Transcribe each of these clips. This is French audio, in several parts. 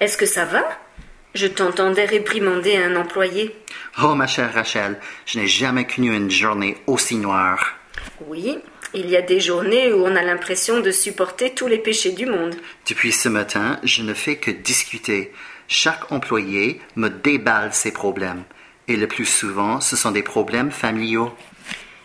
Est-ce que ça va? Je t'entendais réprimander un employé. Oh, ma chère Rachel, je n'ai jamais connu une journée aussi noire. Oui, il y a des journées où on a l'impression de supporter tous les péchés du monde. Depuis ce matin, je ne fais que discuter. Chaque employé me déballe ses problèmes. Et le plus souvent, ce sont des problèmes familiaux.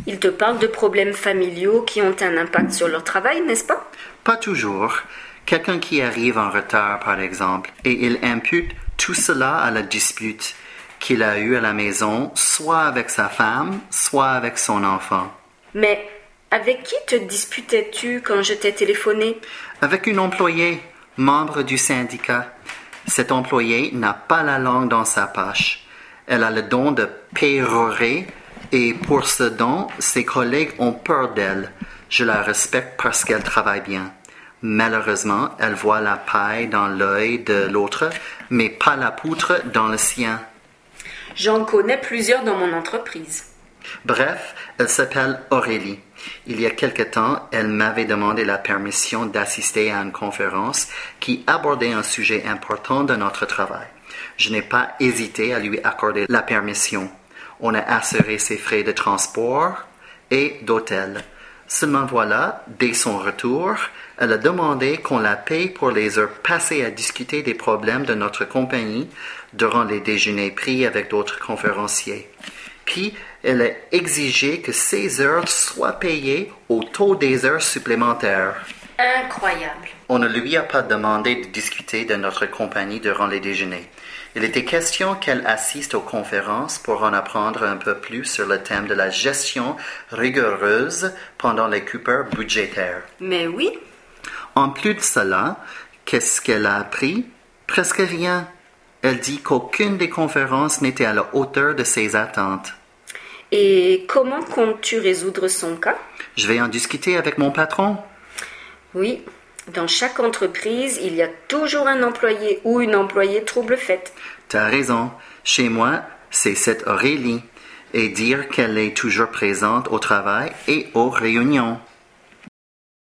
Ils te parlent de problèmes familiaux qui ont un impact sur leur travail, n'est-ce pas? Pas toujours. Quelqu'un qui arrive en retard, par exemple, et il impute tout cela à la dispute qu'il a eue à la maison, soit avec sa femme, soit avec son enfant. Mais avec qui te disputais-tu quand je t'ai téléphoné? Avec une employée, membre du syndicat. Cette employée n'a pas la langue dans sa poche. Elle a le don de pérorer et pour ce don, ses collègues ont peur d'elle. Je la respecte parce qu'elle travaille bien. Malheureusement, elle voit la paille dans l'œil de l'autre, mais pas la poutre dans le sien. J'en connais plusieurs dans mon entreprise. Bref, elle s'appelle Aurélie. Il y a quelque temps, elle m'avait demandé la permission d'assister à une conférence qui abordait un sujet important de notre travail. Je n'ai pas hésité à lui accorder la permission. On a assuré ses frais de transport et d'hôtel. Seulement voilà, dès son retour, elle a demandé qu'on la paye pour les heures passées à discuter des problèmes de notre compagnie durant les déjeuners pris avec d'autres conférenciers. Puis, elle a exigé que ces heures soient payées au taux des heures supplémentaires. Incroyable. On ne lui a pas demandé de discuter de notre compagnie durant les déjeuners. Il était question qu'elle assiste aux conférences pour en apprendre un peu plus sur le thème de la gestion rigoureuse pendant les coupures budgétaires. Mais oui, En plus de cela, qu'est-ce qu'elle a appris? Presque rien. Elle dit qu'aucune des conférences n'était à la hauteur de ses attentes. et comment comptes-tu résoudre son cas? Je vais en discuter avec mon patron. Oui, dans chaque entreprise, il y a toujours un employé ou une employée trouble-fête. T'as raison. Chez moi, c'est cette Aurélie. Et dire qu'elle est toujours présente au travail et aux réunions.